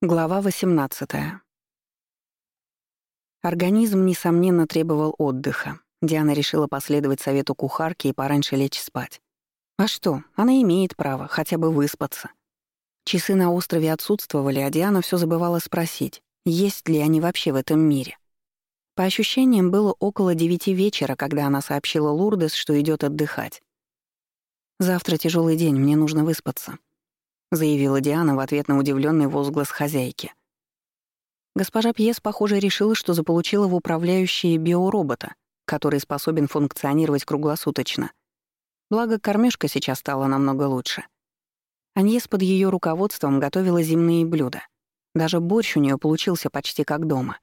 Глава 18. Организм, несомненно, требовал отдыха. Диана решила последовать совету кухарки и пораньше лечь спать. А что, она имеет право хотя бы выспаться. Часы на острове отсутствовали, а Диана все забывала спросить, есть ли они вообще в этом мире. По ощущениям, было около девяти вечера, когда она сообщила Лурдес, что идет отдыхать. «Завтра тяжелый день, мне нужно выспаться», — заявила Диана в ответ на удивленный возглас хозяйки. Госпожа Пьес, похоже, решила, что заполучила в управляющие биоробота, который способен функционировать круглосуточно. Благо, кормежка сейчас стала намного лучше. Аньес под ее руководством готовила земные блюда. Даже борщ у нее получился почти как дома.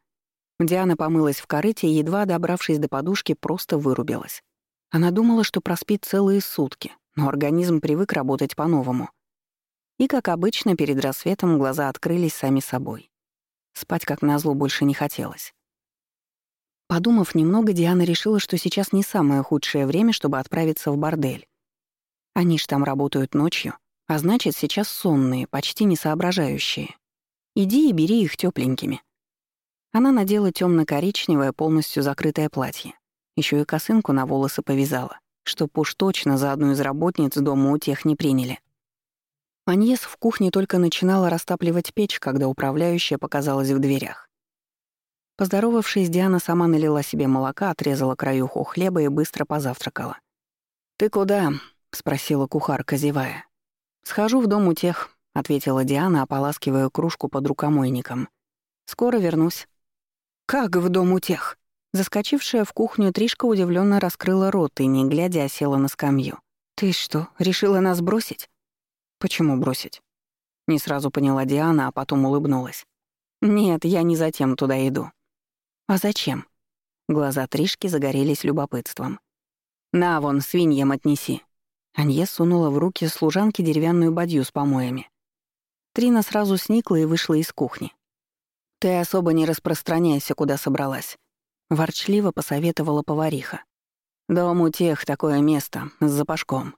Диана помылась в корыте и, едва добравшись до подушки, просто вырубилась. Она думала, что проспит целые сутки, но организм привык работать по-новому. И, как обычно, перед рассветом глаза открылись сами собой. Спать, как назло, больше не хотелось. Подумав немного, Диана решила, что сейчас не самое худшее время, чтобы отправиться в бордель. Они ж там работают ночью, а значит, сейчас сонные, почти не соображающие. Иди и бери их тепленькими. Она надела темно коричневое полностью закрытое платье. Еще и косынку на волосы повязала, чтоб уж точно за одну из работниц дома у тех не приняли. Аньес в кухне только начинала растапливать печь, когда управляющая показалась в дверях. Поздоровавшись, Диана сама налила себе молока, отрезала краюху хлеба и быстро позавтракала. «Ты куда?» — спросила кухарка, зевая. «Схожу в дом у тех», — ответила Диана, ополаскивая кружку под рукомойником. «Скоро вернусь». «Как в дом у тех?» Заскочившая в кухню Тришка удивленно раскрыла рот и, не глядя, села на скамью. «Ты что, решила нас бросить?» «Почему бросить?» Не сразу поняла Диана, а потом улыбнулась. «Нет, я не затем туда иду». «А зачем?» Глаза Тришки загорелись любопытством. «На, вон, свиньям отнеси». Анье сунула в руки служанке деревянную бадью с помоями. Трина сразу сникла и вышла из кухни. «Ты особо не распространяйся, куда собралась», — ворчливо посоветовала повариха. «Дом у тех такое место, с запашком.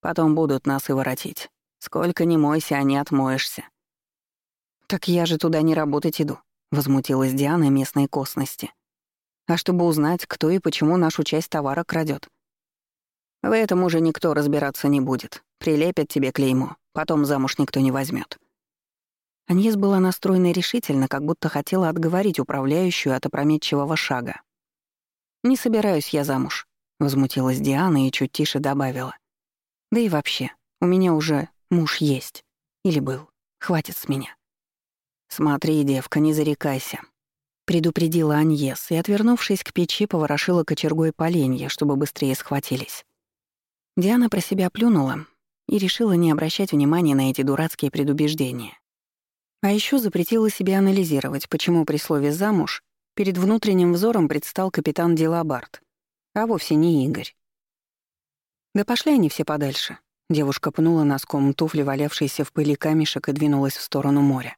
Потом будут нас и воротить. Сколько не мойся, а не отмоешься. «Так я же туда не работать иду», — возмутилась Диана местной косности. «А чтобы узнать, кто и почему нашу часть товара крадет. В этом уже никто разбираться не будет. Прилепят тебе клеймо, потом замуж никто не возьмет. Аньес была настроена решительно, как будто хотела отговорить управляющую от опрометчивого шага. «Не собираюсь я замуж», — возмутилась Диана и чуть тише добавила. «Да и вообще, у меня уже Муж есть. Или был. Хватит с меня. «Смотри, девка, не зарекайся», — предупредила Аньес и, отвернувшись к печи, поворошила кочергой поленья, чтобы быстрее схватились. Диана про себя плюнула и решила не обращать внимания на эти дурацкие предубеждения. А еще запретила себе анализировать, почему при слове «замуж» перед внутренним взором предстал капитан Дилабард, а вовсе не Игорь. Да пошли они все подальше. Девушка пнула носком туфли, валявшейся в пыли камешек, и двинулась в сторону моря.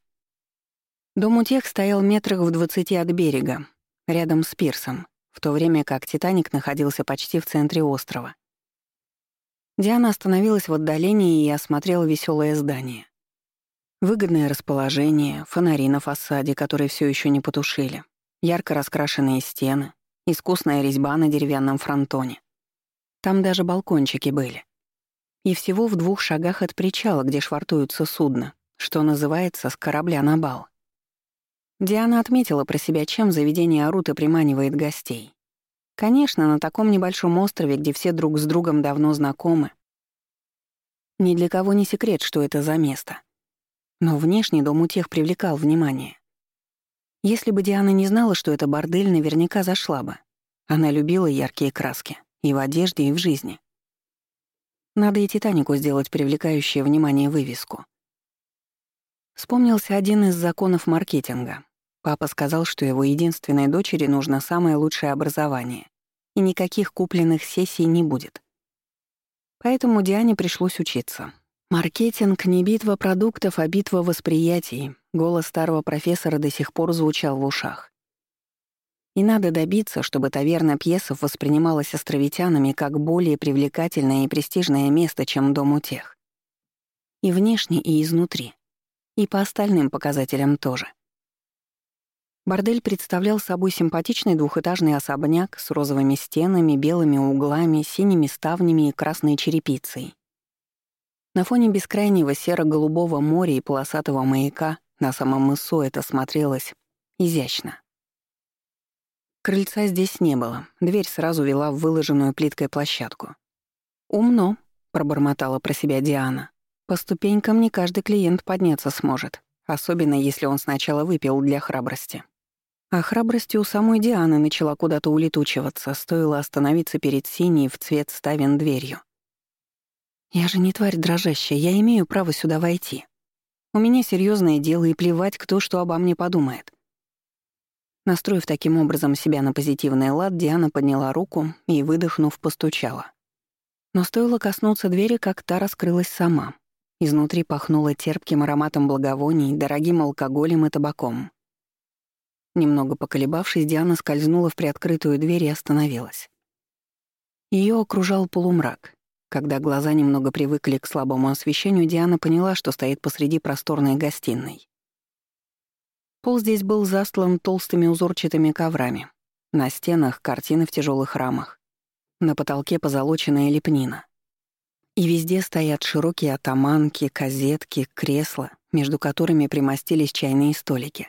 Дом у тех стоял метрах в двадцати от берега, рядом с пирсом, в то время как «Титаник» находился почти в центре острова. Диана остановилась в отдалении и осмотрела веселое здание. Выгодное расположение, фонари на фасаде, которые все еще не потушили, ярко раскрашенные стены, искусная резьба на деревянном фронтоне. Там даже балкончики были и всего в двух шагах от причала, где швартуются судно, что называется «с корабля на бал». Диана отметила про себя, чем заведение Арута приманивает гостей. Конечно, на таком небольшом острове, где все друг с другом давно знакомы. Ни для кого не секрет, что это за место. Но внешний дом у тех привлекал внимание. Если бы Диана не знала, что это бордель, наверняка зашла бы. Она любила яркие краски и в одежде, и в жизни. Надо и «Титанику» сделать привлекающее внимание вывеску. Вспомнился один из законов маркетинга. Папа сказал, что его единственной дочери нужно самое лучшее образование, и никаких купленных сессий не будет. Поэтому Диане пришлось учиться. Маркетинг — не битва продуктов, а битва восприятий. Голос старого профессора до сих пор звучал в ушах. И надо добиться, чтобы таверна пьесов воспринималась островитянами как более привлекательное и престижное место, чем дом у тех. И внешне, и изнутри. И по остальным показателям тоже. Бордель представлял собой симпатичный двухэтажный особняк с розовыми стенами, белыми углами, синими ставнями и красной черепицей. На фоне бескрайнего серо-голубого моря и полосатого маяка на самом мысу это смотрелось изящно. Крыльца здесь не было, дверь сразу вела в выложенную плиткой площадку. «Умно», — пробормотала про себя Диана. «По ступенькам не каждый клиент подняться сможет, особенно если он сначала выпил для храбрости». А храбрости у самой Дианы начала куда-то улетучиваться, стоило остановиться перед синей в цвет ставен дверью. «Я же не тварь дрожащая, я имею право сюда войти. У меня серьезное дело, и плевать, кто что обо мне подумает». Настроив таким образом себя на позитивный лад, Диана подняла руку и, выдохнув, постучала. Но стоило коснуться двери, как та раскрылась сама. Изнутри пахнуло терпким ароматом благовоний, дорогим алкоголем и табаком. Немного поколебавшись, Диана скользнула в приоткрытую дверь и остановилась. Ее окружал полумрак. Когда глаза немного привыкли к слабому освещению, Диана поняла, что стоит посреди просторной гостиной. Пол здесь был застлан толстыми узорчатыми коврами. На стенах — картины в тяжелых рамах. На потолке позолоченная лепнина. И везде стоят широкие атаманки, козетки, кресла, между которыми примостились чайные столики.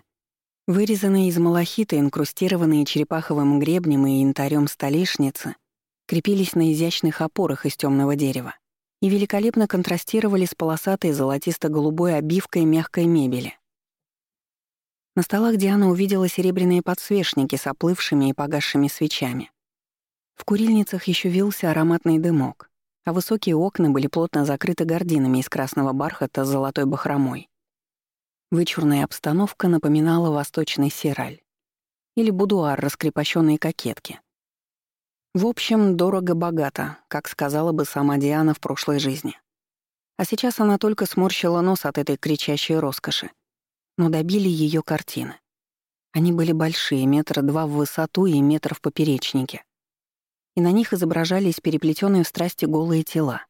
Вырезанные из малахита, инкрустированные черепаховым гребнем и янтарем столешницы, крепились на изящных опорах из темного дерева и великолепно контрастировали с полосатой золотисто-голубой обивкой мягкой мебели. На столах Диана увидела серебряные подсвечники с оплывшими и погасшими свечами. В курильницах еще вился ароматный дымок, а высокие окна были плотно закрыты гардинами из красного бархата с золотой бахромой. Вычурная обстановка напоминала восточный сираль или будуар раскрепощенной кокетки. В общем, дорого-богато, как сказала бы сама Диана в прошлой жизни. А сейчас она только сморщила нос от этой кричащей роскоши. Но добили ее картины. Они были большие, метра два в высоту и метр в поперечнике. И на них изображались переплетенные в страсти голые тела.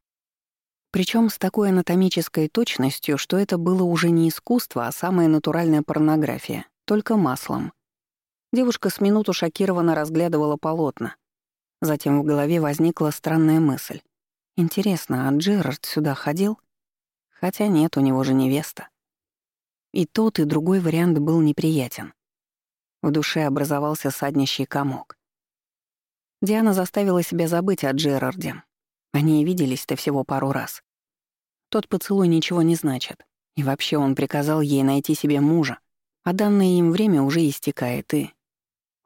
Причем с такой анатомической точностью, что это было уже не искусство, а самая натуральная порнография, только маслом. Девушка с минуту шокированно разглядывала полотна. Затем в голове возникла странная мысль. Интересно, а Джерард сюда ходил? Хотя нет, у него же невеста. И тот, и другой вариант был неприятен. В душе образовался саднящий комок. Диана заставила себя забыть о Джерарде, они и виделись-то всего пару раз. Тот поцелуй ничего не значит. И вообще он приказал ей найти себе мужа, а данное им время уже истекает, и...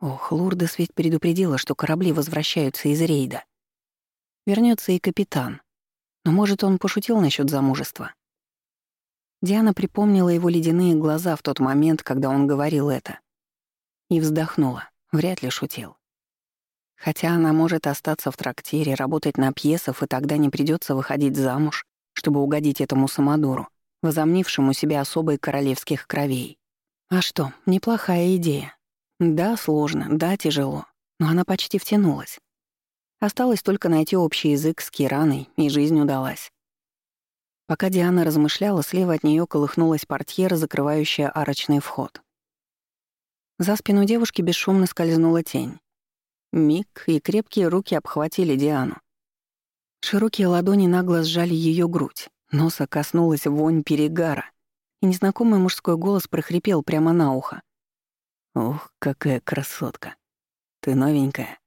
Ох, Лурдес ведь предупредила, что корабли возвращаются из рейда. Вернется и капитан. Но, может, он пошутил насчет замужества? Диана припомнила его ледяные глаза в тот момент, когда он говорил это. И вздохнула. Вряд ли шутил. Хотя она может остаться в трактире, работать на пьесах, и тогда не придется выходить замуж, чтобы угодить этому самодуру, возомнившему себя особой королевских кровей. А что, неплохая идея. Да, сложно, да, тяжело, но она почти втянулась. Осталось только найти общий язык с Кираной, и жизнь удалась. Пока Диана размышляла, слева от нее колыхнулась портьера, закрывающая арочный вход. За спину девушки бесшумно скользнула тень. Миг, и крепкие руки обхватили Диану. Широкие ладони нагло сжали ее грудь, носа коснулась вонь перегара, и незнакомый мужской голос прохрипел прямо на ухо. «Ух, какая красотка! Ты новенькая,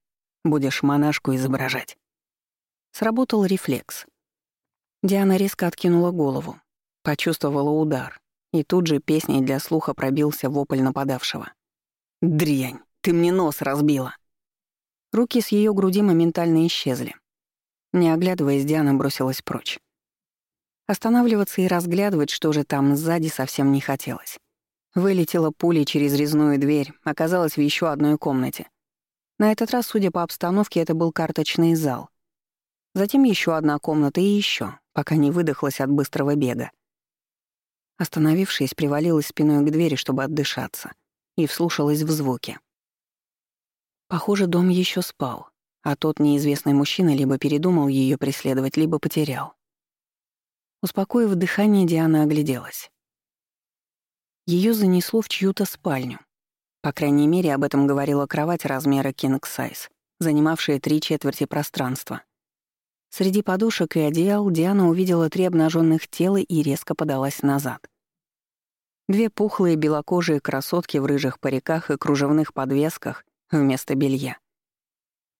будешь монашку изображать». Сработал рефлекс. Диана резко откинула голову, почувствовала удар, и тут же песней для слуха пробился вопль нападавшего. «Дрянь, ты мне нос разбила!» Руки с ее груди моментально исчезли. Не оглядываясь, Диана бросилась прочь. Останавливаться и разглядывать, что же там сзади, совсем не хотелось. Вылетела пулей через резную дверь, оказалась в еще одной комнате. На этот раз, судя по обстановке, это был карточный зал. Затем еще одна комната и еще, пока не выдохлась от быстрого бега. Остановившись, привалилась спиной к двери, чтобы отдышаться, и вслушалась в звуки. Похоже, дом еще спал, а тот неизвестный мужчина либо передумал ее преследовать, либо потерял. Успокоив дыхание, Диана огляделась. Ее занесло в чью-то спальню. По крайней мере, об этом говорила кровать размера king size, занимавшая три четверти пространства. Среди подушек и одеял Диана увидела три обнаженных тела и резко подалась назад. Две пухлые белокожие красотки в рыжих париках и кружевных подвесках вместо белья.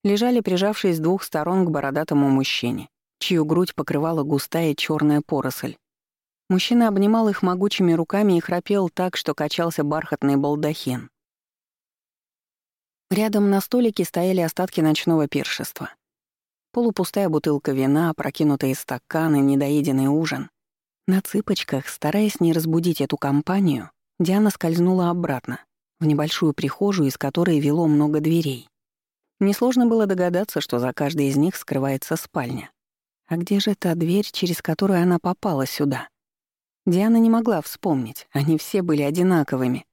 Лежали, прижавшись с двух сторон к бородатому мужчине, чью грудь покрывала густая черная поросль. Мужчина обнимал их могучими руками и храпел так, что качался бархатный балдахин. Рядом на столике стояли остатки ночного пиршества. Полупустая бутылка вина, прокинутые стаканы, недоеденный ужин. На цыпочках, стараясь не разбудить эту компанию, Диана скользнула обратно, в небольшую прихожую, из которой вело много дверей. Несложно было догадаться, что за каждой из них скрывается спальня. А где же та дверь, через которую она попала сюда? Диана не могла вспомнить, они все были одинаковыми.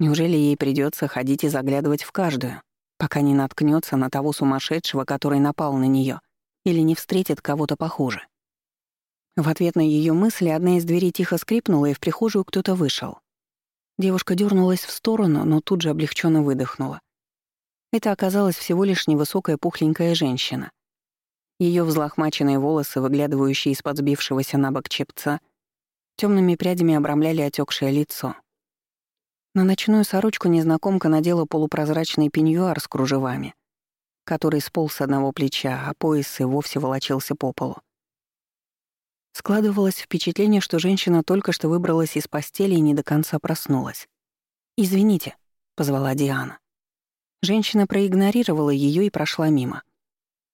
Неужели ей придется ходить и заглядывать в каждую, пока не наткнется на того сумасшедшего, который напал на нее, или не встретит кого-то похуже? В ответ на ее мысли одна из дверей тихо скрипнула, и в прихожую кто-то вышел. Девушка дернулась в сторону, но тут же облегченно выдохнула. Это оказалась всего лишь невысокая пухленькая женщина. Ее взлохмаченные волосы, выглядывающие из-под сбившегося на бок чепца, темными прядями обрамляли отекшее лицо. На ночную сорочку незнакомка надела полупрозрачный пеньюар с кружевами, который сполз с одного плеча, а пояс и вовсе волочился по полу. Складывалось впечатление, что женщина только что выбралась из постели и не до конца проснулась. «Извините», — позвала Диана. Женщина проигнорировала ее и прошла мимо.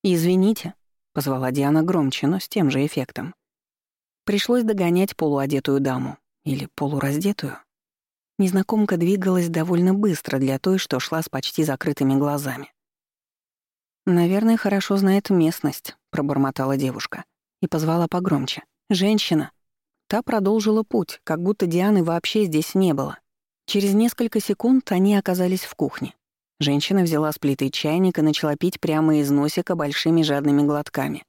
«Извините», — позвала Диана громче, но с тем же эффектом. Пришлось догонять полуодетую даму. Или полураздетую. Незнакомка двигалась довольно быстро для той, что шла с почти закрытыми глазами. «Наверное, хорошо знает местность», — пробормотала девушка и позвала погромче. «Женщина!» Та продолжила путь, как будто Дианы вообще здесь не было. Через несколько секунд они оказались в кухне. Женщина взяла с плиты чайник и начала пить прямо из носика большими жадными глотками.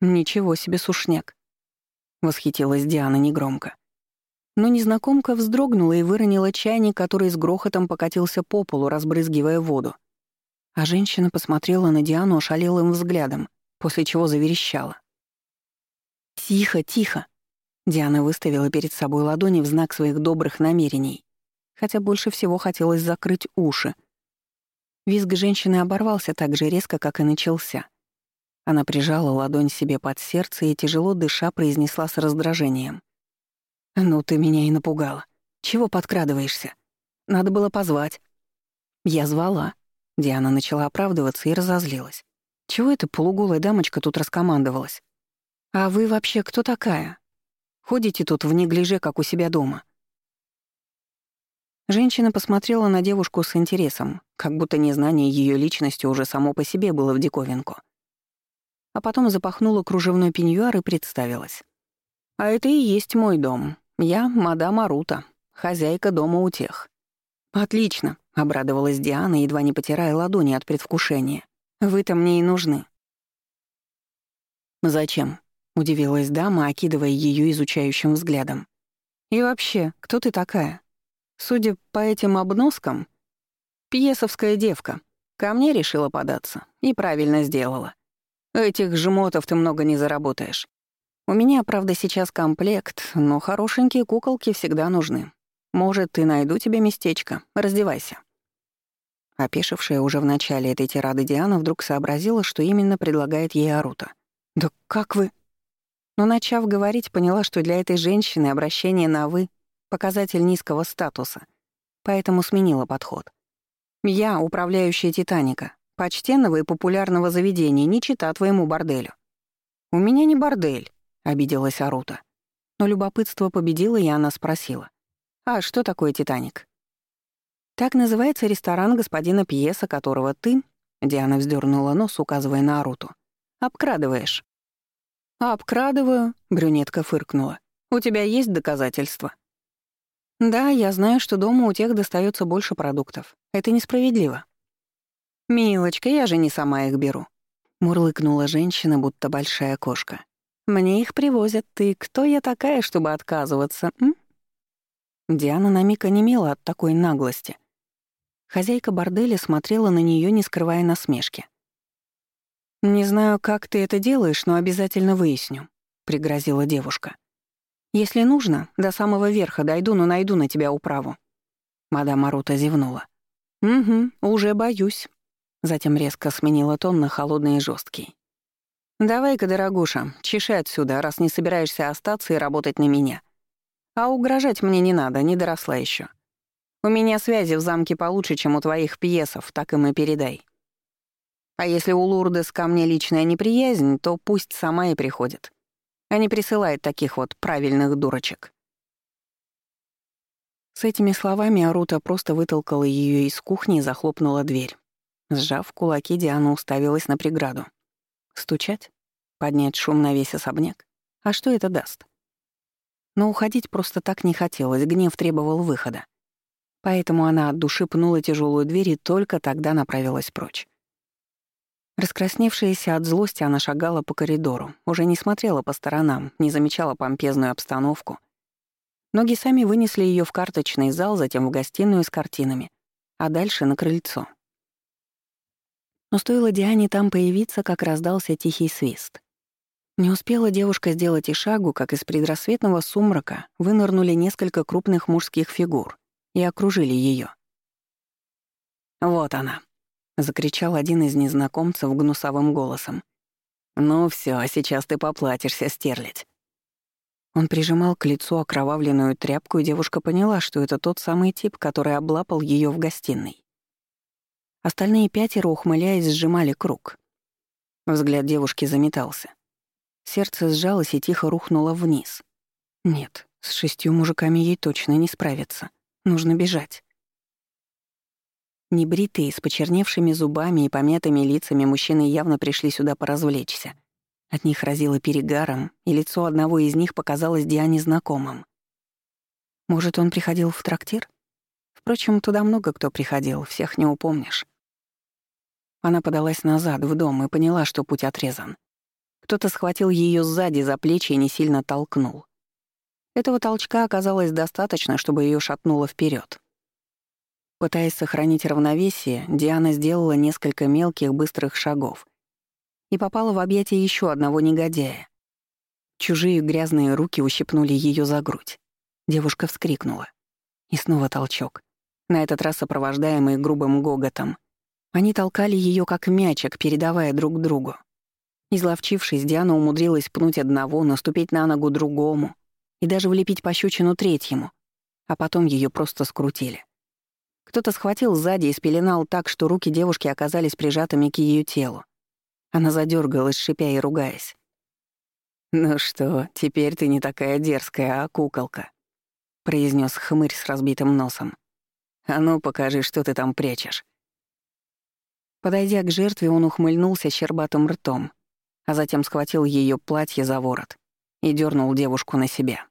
«Ничего себе сушняк!» — восхитилась Диана негромко. Но незнакомка вздрогнула и выронила чайник, который с грохотом покатился по полу, разбрызгивая воду. А женщина посмотрела на Диану ошалелым взглядом, после чего заверещала. «Тихо, тихо!» Диана выставила перед собой ладони в знак своих добрых намерений, хотя больше всего хотелось закрыть уши. Визг женщины оборвался так же резко, как и начался — она прижала ладонь себе под сердце и, тяжело дыша, произнесла с раздражением. «Ну ты меня и напугала. Чего подкрадываешься? Надо было позвать». «Я звала». Диана начала оправдываться и разозлилась. «Чего эта полуголая дамочка тут раскомандовалась? А вы вообще кто такая? Ходите тут в неглиже, как у себя дома?» Женщина посмотрела на девушку с интересом, как будто незнание ее личности уже само по себе было в диковинку а потом запахнула кружевной пеньюар и представилась. «А это и есть мой дом. Я мадам Арута, хозяйка дома у тех». «Отлично», — обрадовалась Диана, едва не потирая ладони от предвкушения. «Вы-то мне и нужны». «Зачем?» — удивилась дама, окидывая ее изучающим взглядом. «И вообще, кто ты такая? Судя по этим обноскам, пьесовская девка. Ко мне решила податься. И правильно сделала. Этих жмотов ты много не заработаешь. У меня, правда, сейчас комплект, но хорошенькие куколки всегда нужны. Может, ты найду тебе местечко. Раздевайся». Опешившая уже в начале этой тирады Диана вдруг сообразила, что именно предлагает ей Арута. «Да как вы...» Но, начав говорить, поняла, что для этой женщины обращение на «вы» — показатель низкого статуса, поэтому сменила подход. «Я — управляющая Титаника, почтенного и популярного заведения, не чита твоему борделю». «У меня не бордель», — обиделась Арута. Но любопытство победило, и она спросила. «А что такое «Титаник»?» «Так называется ресторан господина Пьеса, которого ты...» Диана вздернула нос, указывая на Аруту. «Обкрадываешь». «Обкрадываю», — брюнетка фыркнула. «У тебя есть доказательства?» «Да, я знаю, что дома у тех достается больше продуктов. Это несправедливо». «Милочка, я же не сама их беру», — мурлыкнула женщина, будто большая кошка. «Мне их привозят. Ты кто я такая, чтобы отказываться, м?» Диана на миг онемела от такой наглости. Хозяйка борделя смотрела на нее, не скрывая насмешки. «Не знаю, как ты это делаешь, но обязательно выясню», — пригрозила девушка. «Если нужно, до самого верха дойду, но найду на тебя управу». Мадам Арута зевнула. «Угу, уже боюсь». Затем резко сменила тон на холодный и жесткий. «Давай-ка, дорогуша, чеши отсюда, раз не собираешься остаться и работать на меня. А угрожать мне не надо, не доросла еще. У меня связи в замке получше, чем у твоих пьесов, так им и передай. А если у Лурдес ко мне личная неприязнь, то пусть сама и приходит, а не присылает таких вот правильных дурочек». С этими словами Арута просто вытолкала ее из кухни и захлопнула дверь. Сжав кулаки, Диана уставилась на преграду. Стучать? Поднять шум на весь особняк? А что это даст? Но уходить просто так не хотелось, гнев требовал выхода. Поэтому она от души пнула тяжелую дверь и только тогда направилась прочь. Раскрасневшаяся от злости, она шагала по коридору, уже не смотрела по сторонам, не замечала помпезную обстановку — Ноги сами вынесли ее в карточный зал, затем в гостиную с картинами, а дальше на крыльцо. Но стоило Диане там появиться, как раздался тихий свист. Не успела девушка сделать и шагу, как из предрассветного сумрака вынырнули несколько крупных мужских фигур и окружили ее. «Вот она», — закричал один из незнакомцев гнусавым голосом. «Ну все, а сейчас ты поплатишься, стерлядь». Он прижимал к лицу окровавленную тряпку, и девушка поняла, что это тот самый тип, который облапал ее в гостиной. Остальные пятеро, ухмыляясь, сжимали круг. Взгляд девушки заметался. Сердце сжалось и тихо рухнуло вниз. Нет, с шестью мужиками ей точно не справиться. Нужно бежать. Небритые, с почерневшими зубами и помятыми лицами мужчины явно пришли сюда поразвлечься — от них разило перегаром, и лицо одного из них показалось Диане знакомым. Может, он приходил в трактир? Впрочем, туда много кто приходил, всех не упомнишь. Она подалась назад, в дом, и поняла, что путь отрезан. Кто-то схватил ее сзади за плечи и не сильно толкнул. Этого толчка оказалось достаточно, чтобы ее шатнуло вперед. Пытаясь сохранить равновесие, Диана сделала несколько мелких быстрых шагов и попала в объятия еще одного негодяя. Чужие грязные руки ущипнули ее за грудь. Девушка вскрикнула. И снова толчок, на этот раз сопровождаемый грубым гоготом. Они толкали ее как мячик, передавая друг другу. Изловчившись, Диана умудрилась пнуть одного, наступить на ногу другому и даже влепить пощечину третьему, а потом ее просто скрутили. Кто-то схватил сзади и спеленал так, что руки девушки оказались прижатыми к ее телу. Она задергалась, шипя и ругаясь. «Ну что, теперь ты не такая дерзкая, а куколка», — произнес хмырь с разбитым носом. «А ну, покажи, что ты там прячешь». Подойдя к жертве, он ухмыльнулся щербатым ртом, а затем схватил ее платье за ворот и дернул девушку на себя.